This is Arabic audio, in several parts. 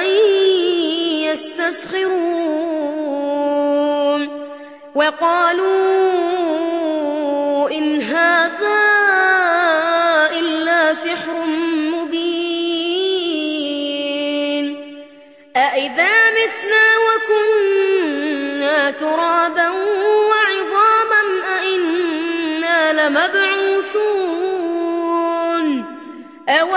آية يستسخرون. وقالوا إن هذا إلا سحر مبين. أإذا متنا وكنا ترابا وعظاما أإنا لمبعوثون. أو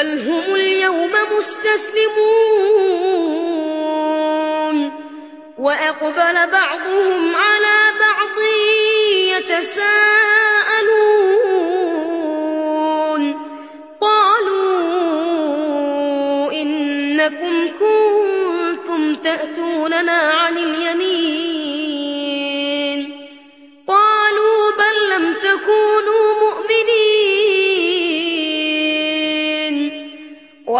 بل هم اليوم مستسلمون. وأقبل بعضهم على بعض يتساءلون. قالوا إنكم كنتم تأتوننا عن اليمين.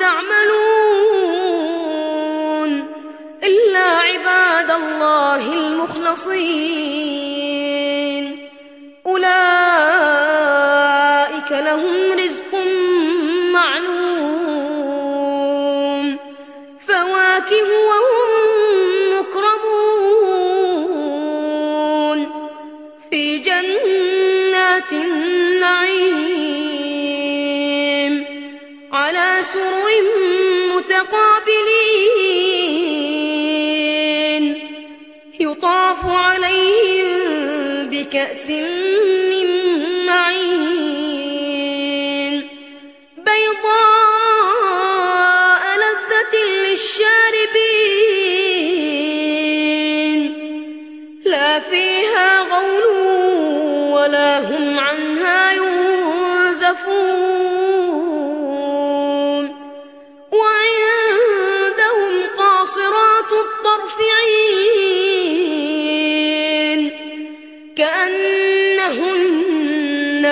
تعملون إلا عباد الله المخلصين. أولئك لهم سرر متقابلين يطاف عليهم بكأس من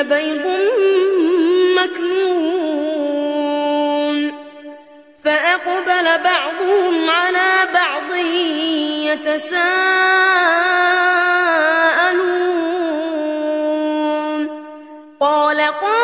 بيض مكنون. فأقبل بعضهم على بعض يتساءلون. قال قائل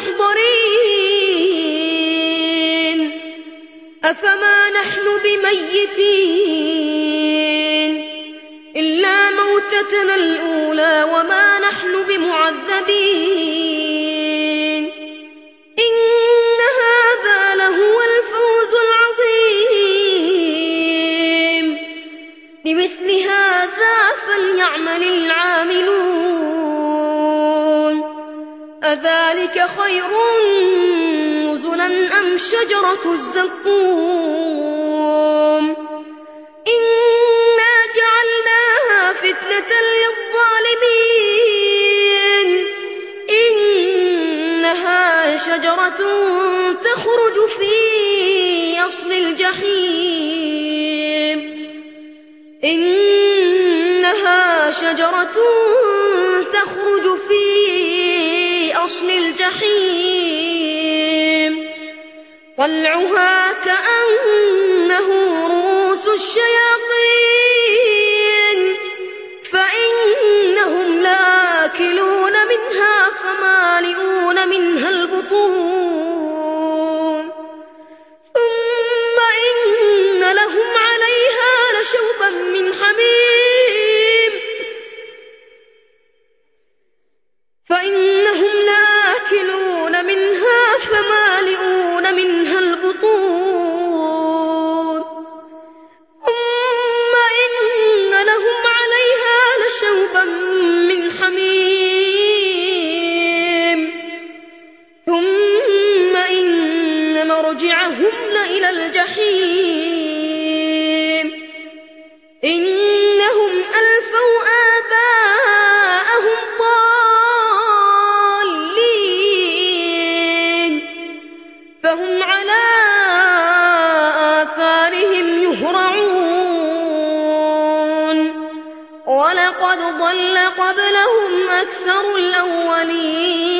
من المحضرين أفما نحن بميتين؟ إلا موتتنا الأولى وما نحن بمعذبين. أذلك خير نزلا أم شجرة الزقوم؟ إنا جعلناها فتنة للظالمين. إنها شجرة تخرج في أصل الجحيم. إنها شجرة تخرج في أصل الجحيم طلعها كأنه رؤوس الشياطين فإنهم لآكلون منها فمالئون منها البطون مرجعهم لإلى الجحيم. إنهم ألفوا آباءهم ضالين. فهم على آثارهم يهرعون. ولقد ضل قبلهم أكثر الأولين.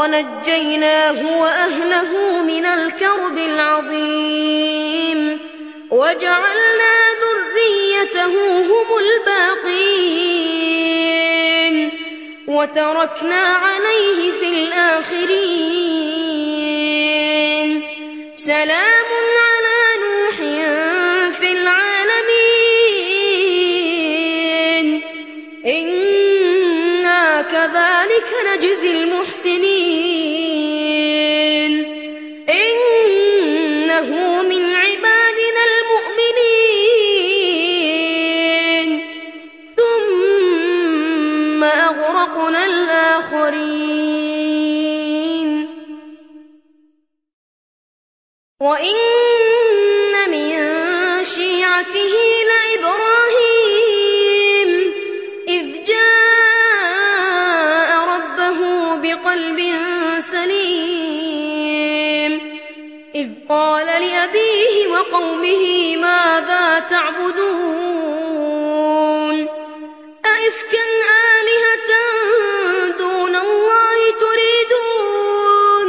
ونجيناه وأهله من الكرب العظيم وجعلنا ذريته هم الباقين وتركنا عليه في الآخرين. سلام كذلك نجزي المحسنين. وقومه ماذا تعبدون؟ أئفكا آلهة دون الله تريدون؟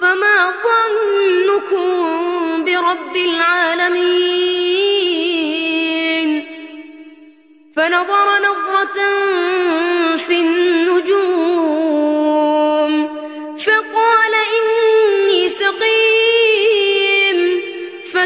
فما ظنكم برب العالمين؟ فنظر نظرة في النجوم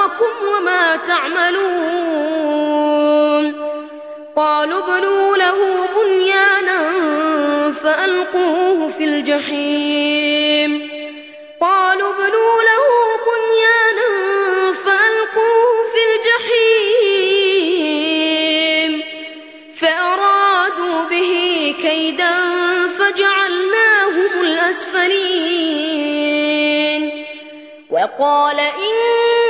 خلقكم وما تعملون قالوا ابنوا له بنيانا فألقوه في الجحيم قالوا ابنوا له بنيانا فألقوه في الجحيم فأرادوا به كيدا فجعلناهم الأسفلين وقال إني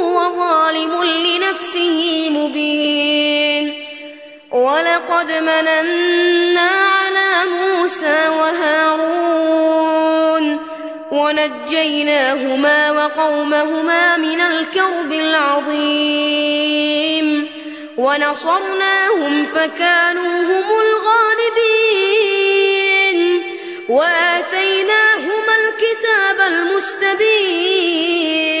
محسن وظالم لنفسه مبين. ولقد مننا على موسى وهارون ونجيناهما وقومهما من الكرب العظيم. ونصرناهم فكانوا هم الغالبين. وآتيناهما الكتاب المستبين.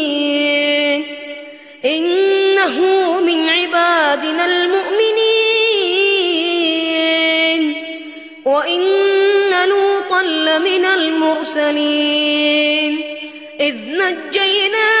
إنه من عبادنا المؤمنين. وإن لوطا لمن المرسلين. إذ نجيناه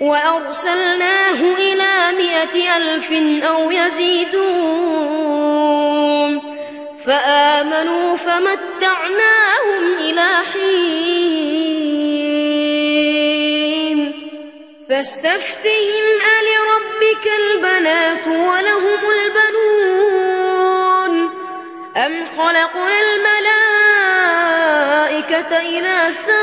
وأرسلناه إلى مائة ألف أو يزيدون. فآمنوا فمتعناهم إلى حين. فاستفتهم ألربك البنات ولهم البنون. أم خلقنا الملائكة إناثا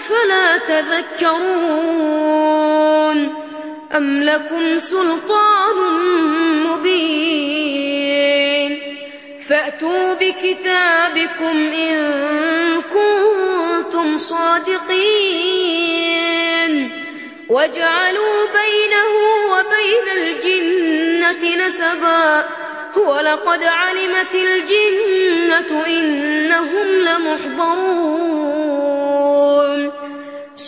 أفلا تذكرون أم لكم سلطان مبين فأتوا بكتابكم إن كنتم صادقين وجعلوا بينه وبين الجنة نسبا ولقد علمت الجنة إنهم لمحضرون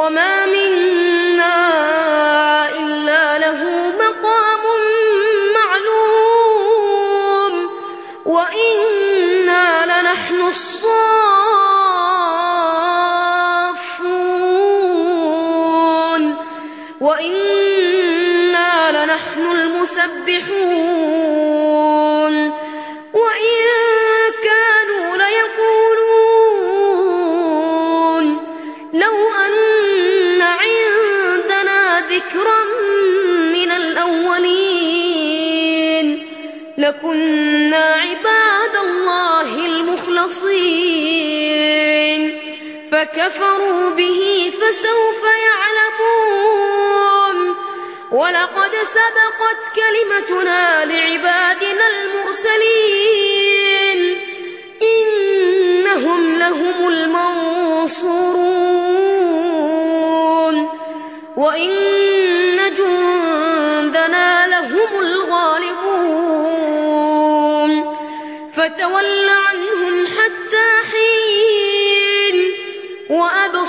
وما منا إلا له مقام معلوم وإنا لنحن الصافون المخلصين فكفروا به فسوف يعلمون. ولقد سبقت كلمتنا لعبادنا المرسلين. إنهم لهم المنصورون. وإن